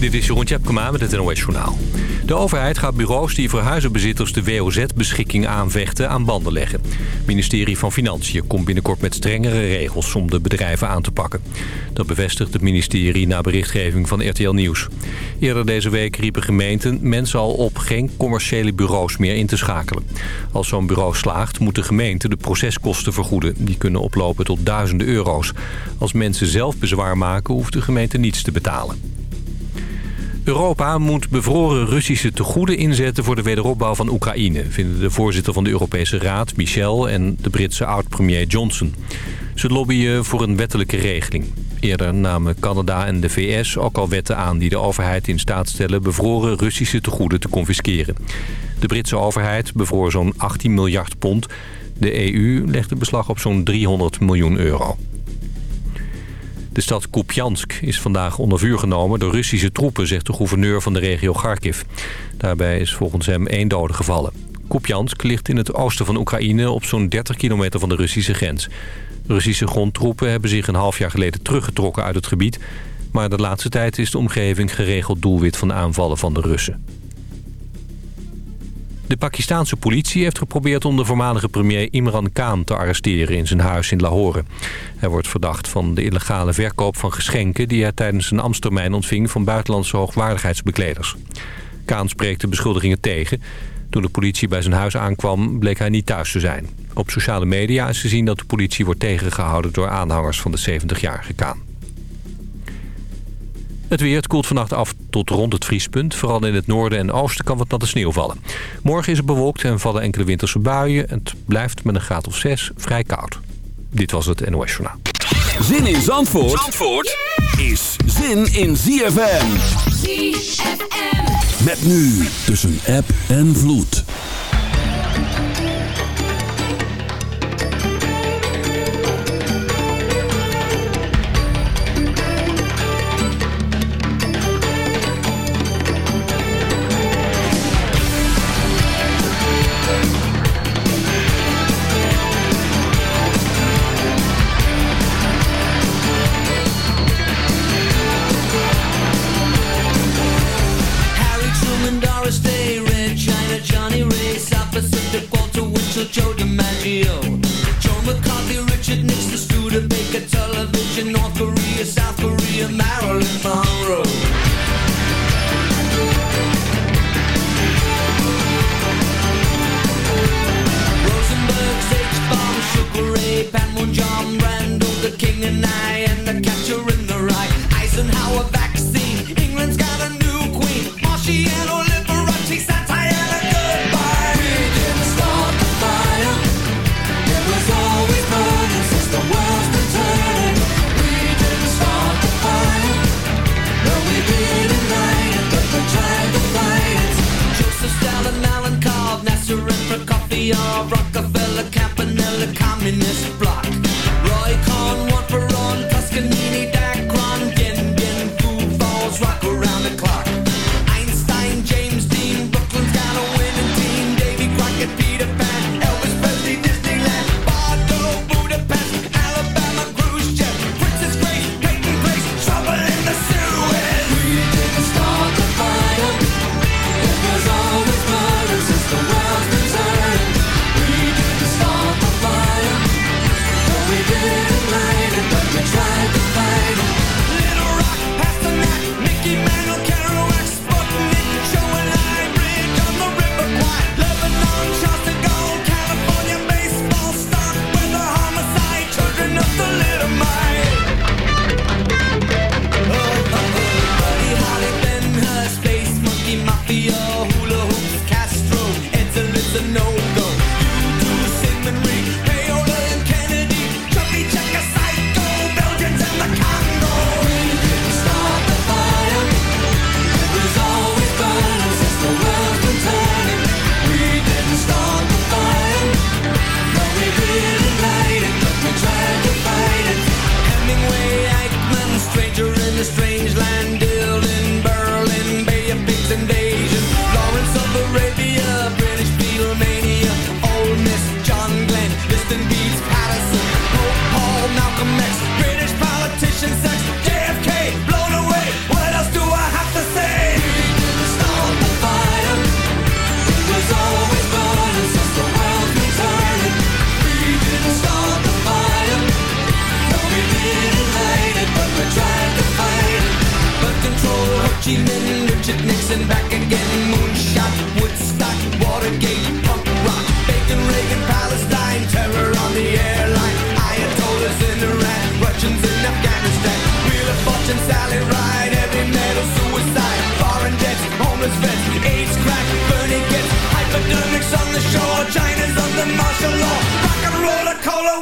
Dit is Jeroen Tjepkema met het NOS Journaal. De overheid gaat bureaus die voor huizenbezitters de WOZ-beschikking aanvechten aan banden leggen. Het ministerie van Financiën komt binnenkort met strengere regels om de bedrijven aan te pakken. Dat bevestigt het ministerie na berichtgeving van RTL Nieuws. Eerder deze week riepen gemeenten mensen al op geen commerciële bureaus meer in te schakelen. Als zo'n bureau slaagt moet de gemeente de proceskosten vergoeden. Die kunnen oplopen tot duizenden euro's. Als mensen zelf bezwaar maken hoeft de gemeente niets te betalen. Europa moet bevroren Russische tegoeden inzetten voor de wederopbouw van Oekraïne... vinden de voorzitter van de Europese Raad, Michel, en de Britse oud-premier Johnson. Ze lobbyen voor een wettelijke regeling. Eerder namen Canada en de VS ook al wetten aan die de overheid in staat stellen... bevroren Russische tegoeden te confisceren. De Britse overheid bevroor zo'n 18 miljard pond. De EU legde beslag op zo'n 300 miljoen euro. De stad Kupiansk is vandaag onder vuur genomen door Russische troepen, zegt de gouverneur van de regio Kharkiv. Daarbij is volgens hem één dode gevallen. Kupiansk ligt in het oosten van Oekraïne op zo'n 30 kilometer van de Russische grens. Russische grondtroepen hebben zich een half jaar geleden teruggetrokken uit het gebied. Maar de laatste tijd is de omgeving geregeld doelwit van aanvallen van de Russen. De Pakistanse politie heeft geprobeerd om de voormalige premier Imran Khan te arresteren in zijn huis in Lahore. Hij wordt verdacht van de illegale verkoop van geschenken die hij tijdens een ambtstermijn ontving van buitenlandse hoogwaardigheidsbekleders. Khan spreekt de beschuldigingen tegen. Toen de politie bij zijn huis aankwam bleek hij niet thuis te zijn. Op sociale media is te zien dat de politie wordt tegengehouden door aanhangers van de 70-jarige Kaan. Het weer het koelt vannacht af tot rond het vriespunt. Vooral in het noorden en oosten kan wat natte sneeuw vallen. Morgen is het bewolkt en vallen enkele winterse buien. Het blijft met een graad of 6 vrij koud. Dit was het NOS Journaal. Zin in Zandvoort, Zandvoort is zin in ZFM. ZFM. Met nu tussen app en vloed.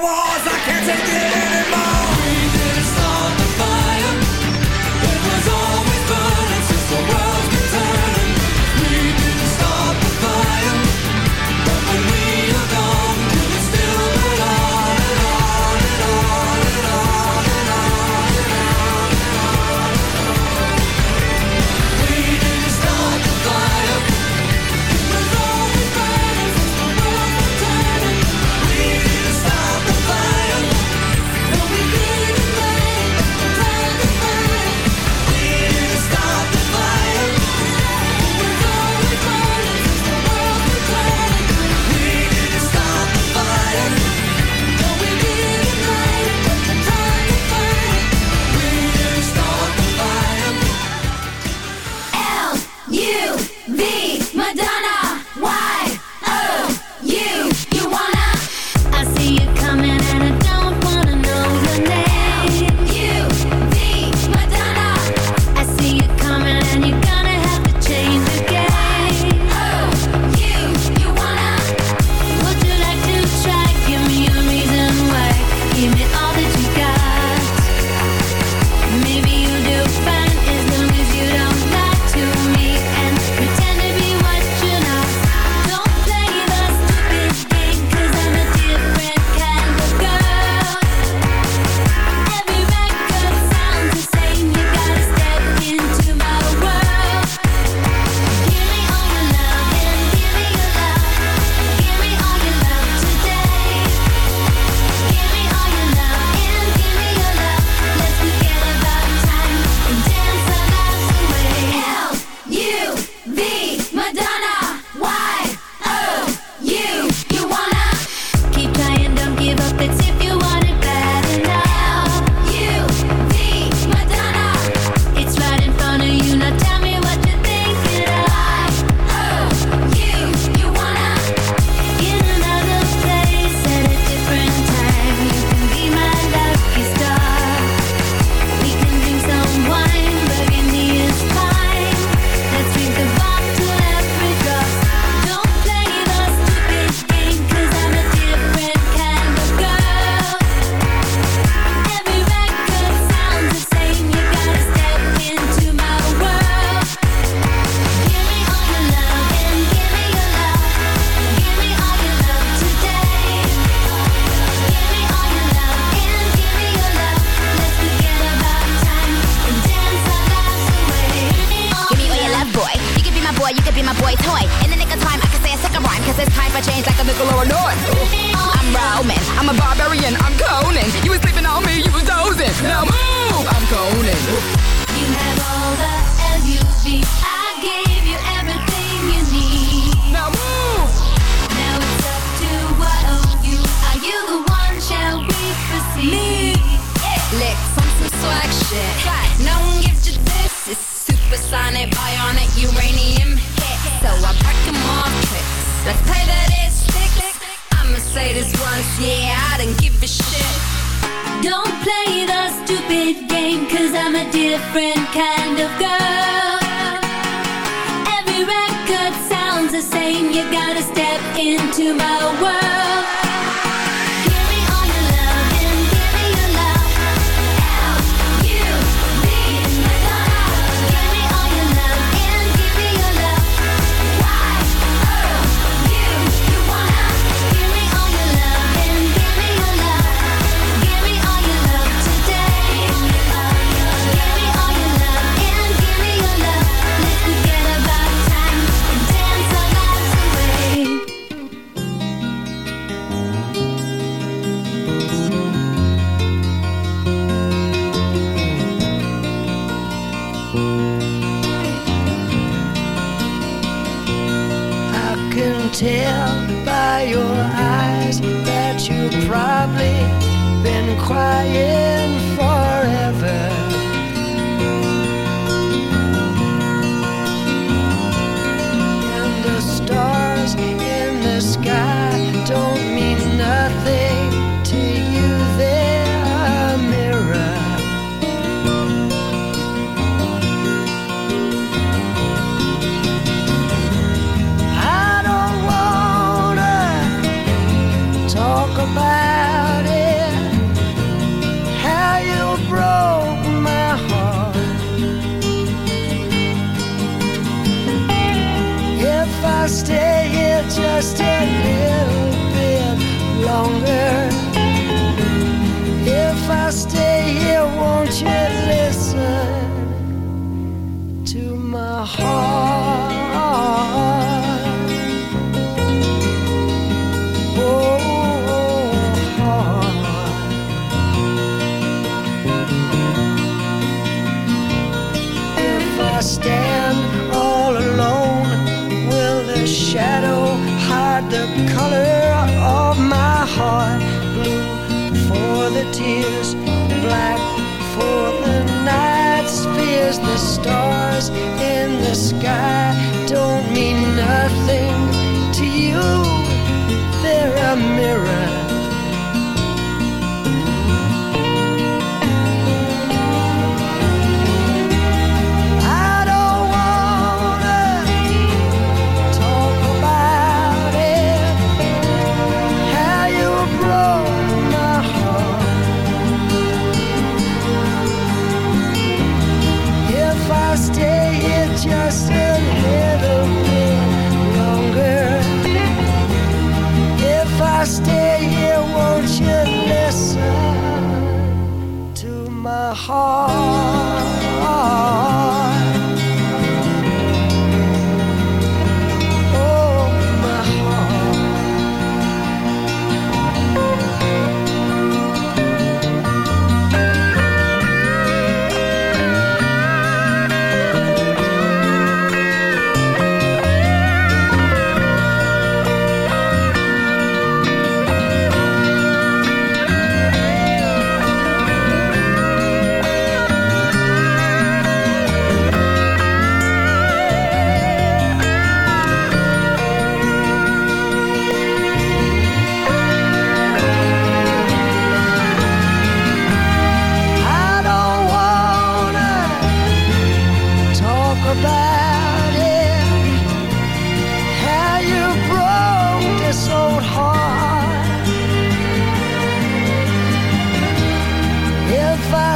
Crying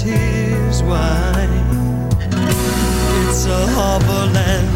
here's why It's a harbor land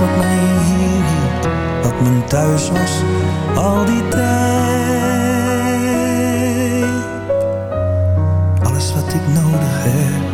Wat mij hier hield, wat mijn thuis was, al die tijd. Alles wat ik nodig heb,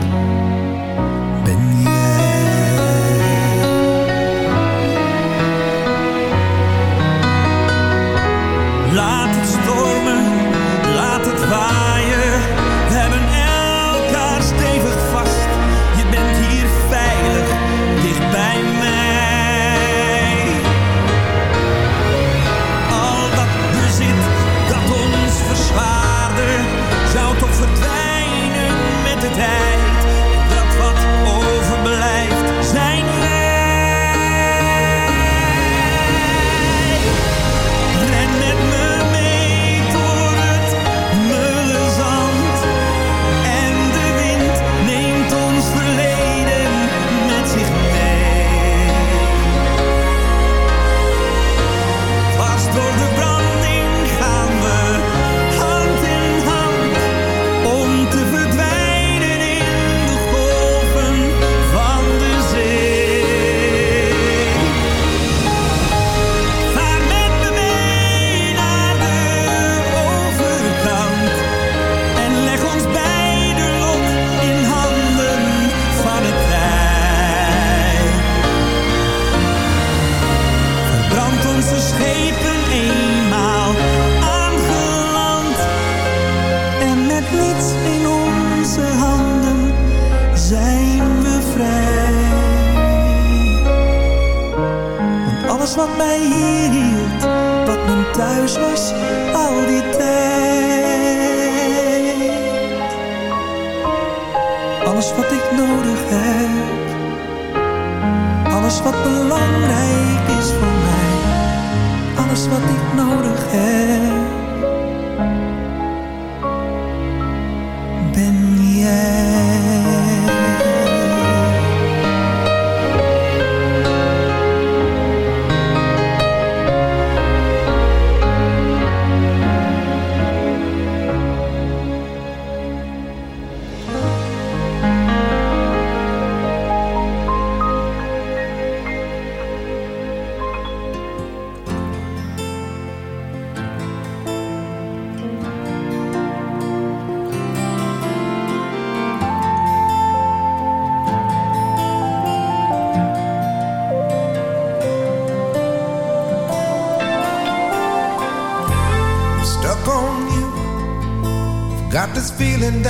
Alles wat ik nodig heb, alles wat belangrijk is voor mij. Alles wat ik nodig heb,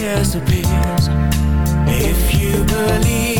disappears. If you believe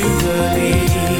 you believe.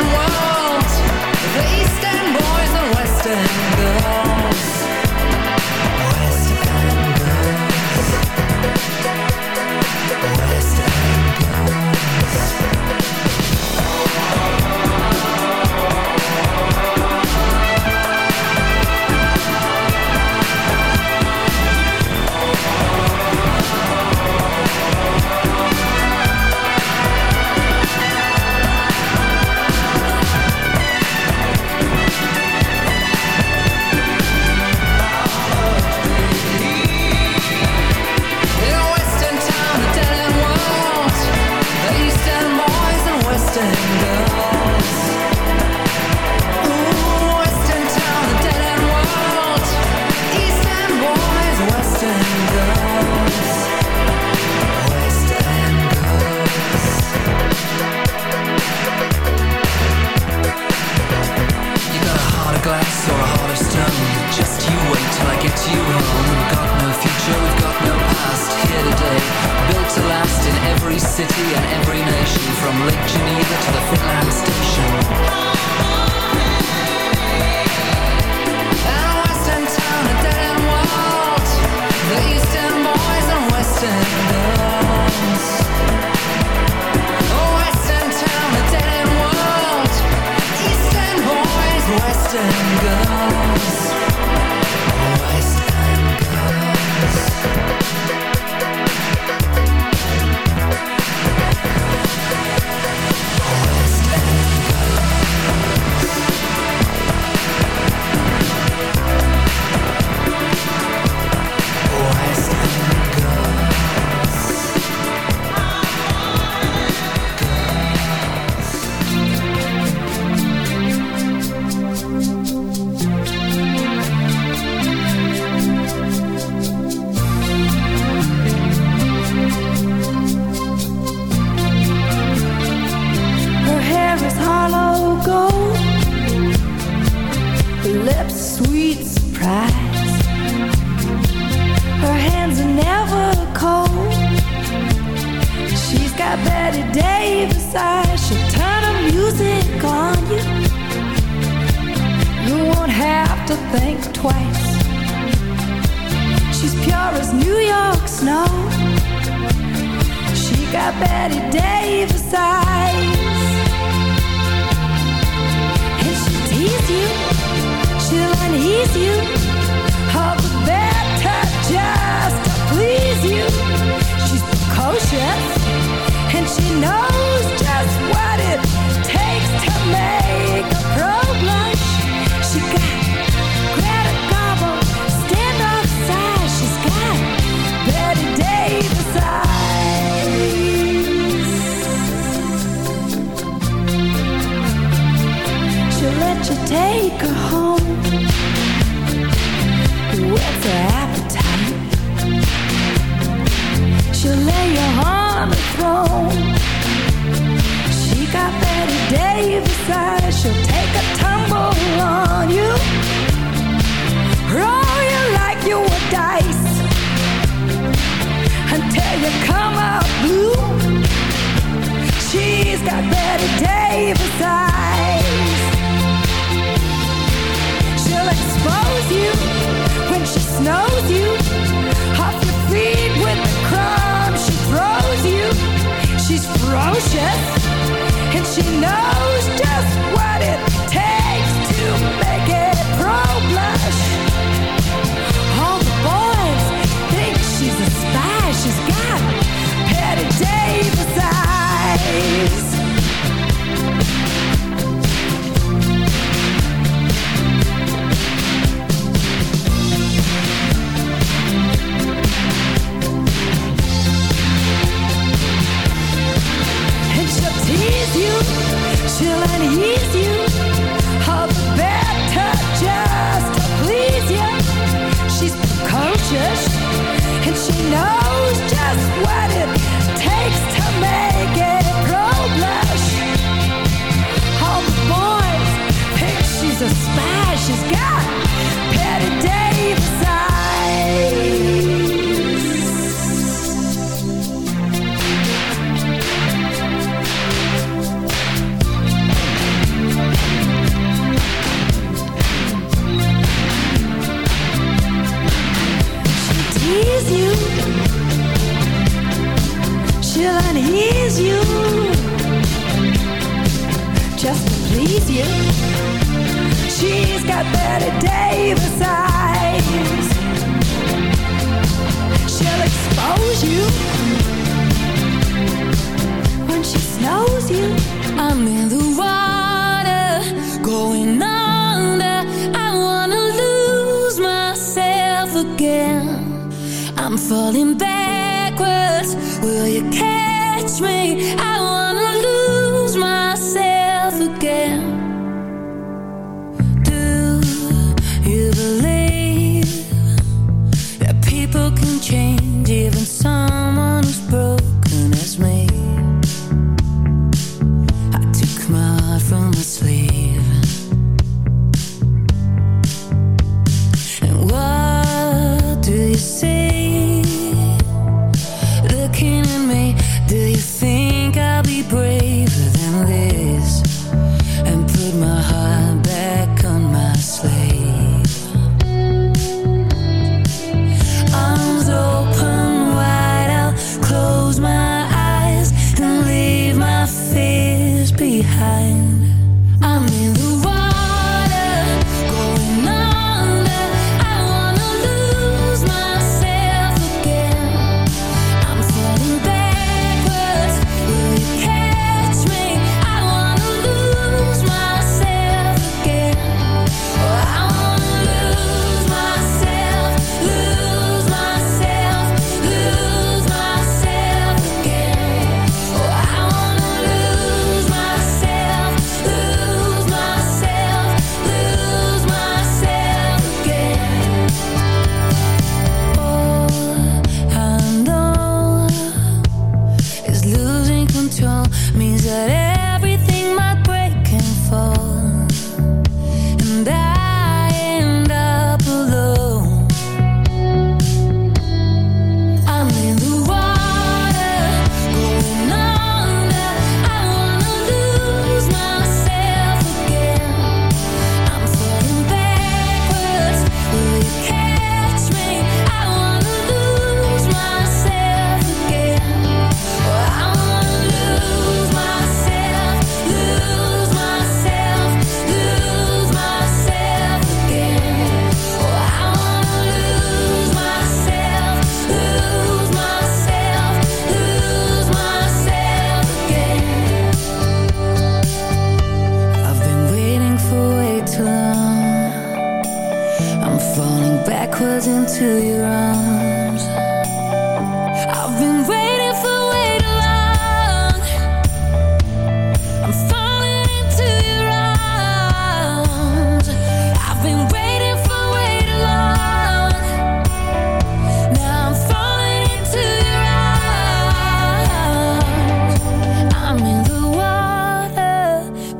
We've got no future, we've got no past. Here today, built to last in every city and every nation. From Lake Geneva to the Finland Station.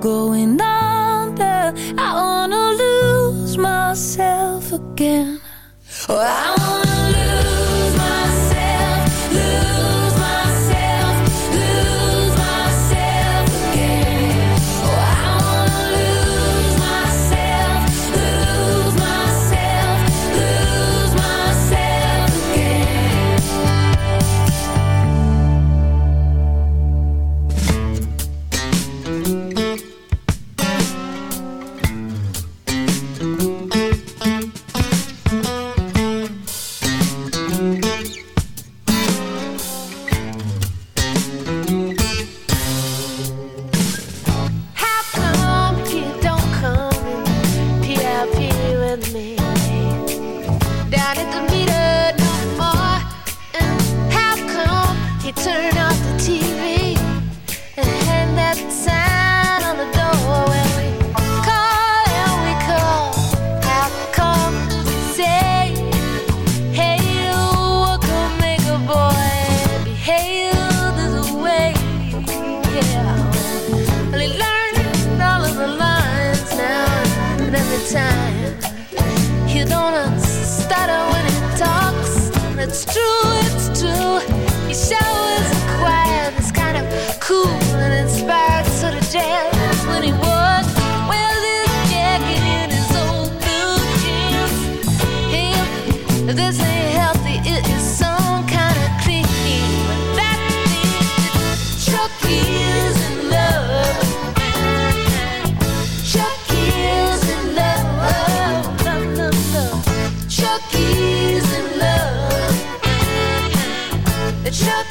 Going under. I wanna lose myself again. Oh,